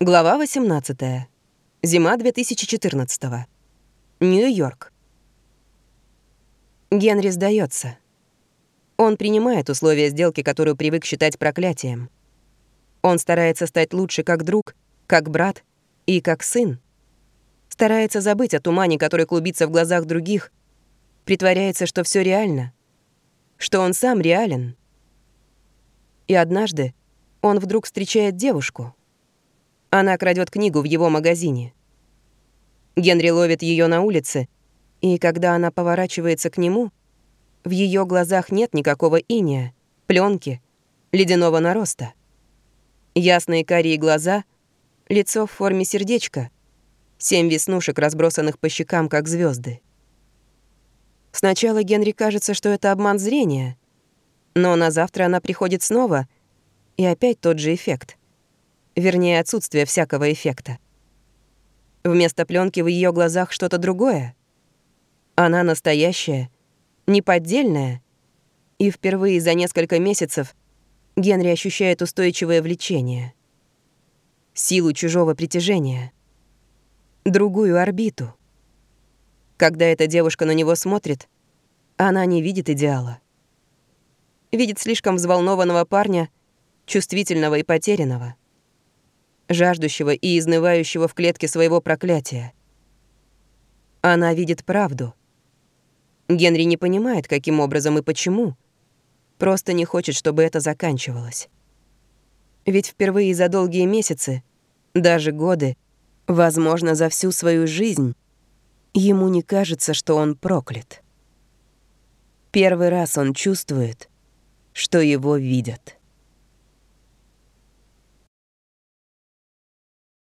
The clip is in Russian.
Глава 18. Зима 2014. Нью-Йорк. Генри сдается. Он принимает условия сделки, которую привык считать проклятием. Он старается стать лучше как друг, как брат и как сын. Старается забыть о тумане, который клубится в глазах других, притворяется, что все реально, что он сам реален. И однажды он вдруг встречает девушку. Она крадет книгу в его магазине. Генри ловит ее на улице, и когда она поворачивается к нему, в ее глазах нет никакого иния, пленки, ледяного нароста. Ясные карие глаза, лицо в форме сердечка, семь веснушек, разбросанных по щекам, как звезды. Сначала Генри кажется, что это обман зрения, но на завтра она приходит снова, и опять тот же эффект. Вернее, отсутствие всякого эффекта. Вместо пленки в ее глазах что-то другое. Она настоящая, неподдельная, и впервые за несколько месяцев Генри ощущает устойчивое влечение. Силу чужого притяжения. Другую орбиту. Когда эта девушка на него смотрит, она не видит идеала. Видит слишком взволнованного парня, чувствительного и потерянного. Жаждущего и изнывающего в клетке своего проклятия. Она видит правду. Генри не понимает, каким образом и почему. Просто не хочет, чтобы это заканчивалось. Ведь впервые за долгие месяцы, даже годы, возможно, за всю свою жизнь, ему не кажется, что он проклят. Первый раз он чувствует, что его видят.